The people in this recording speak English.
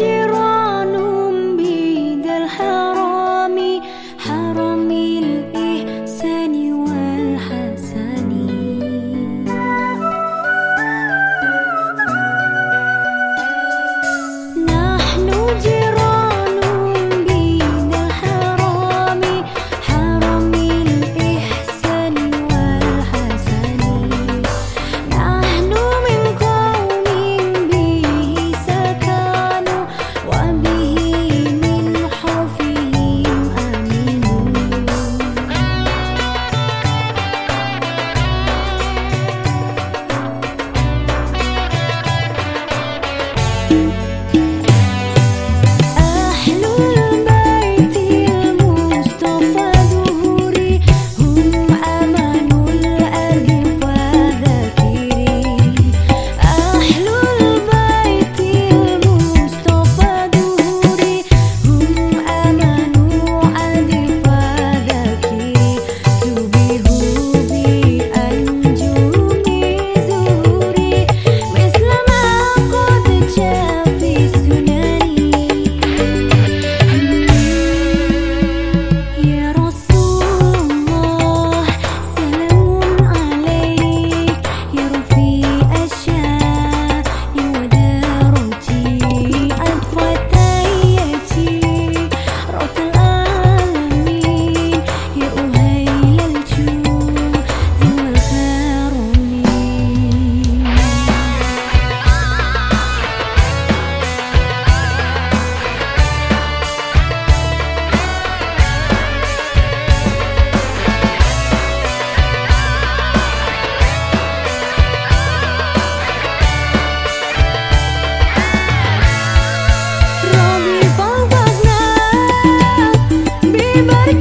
люди Anybody.